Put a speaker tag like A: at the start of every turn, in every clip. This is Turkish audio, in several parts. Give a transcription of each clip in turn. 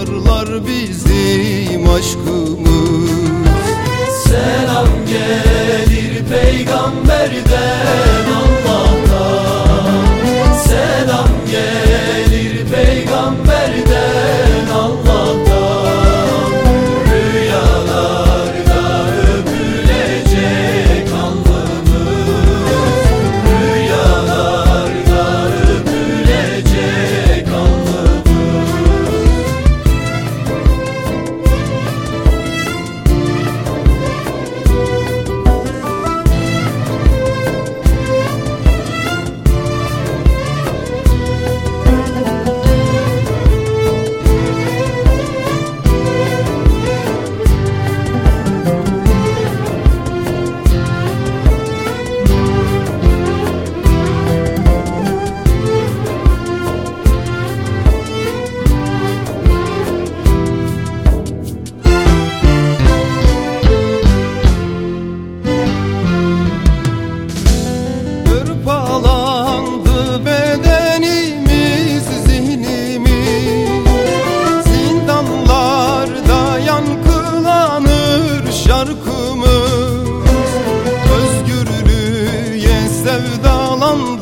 A: ayet parlar bizim aşkımız Özgürlüğe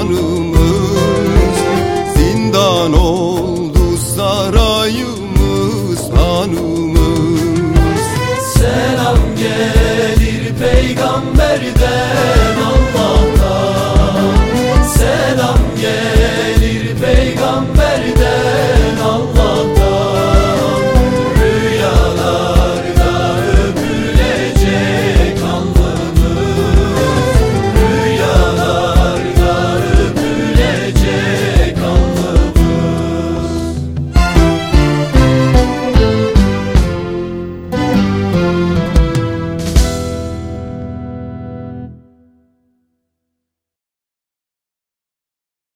B: Osman'ım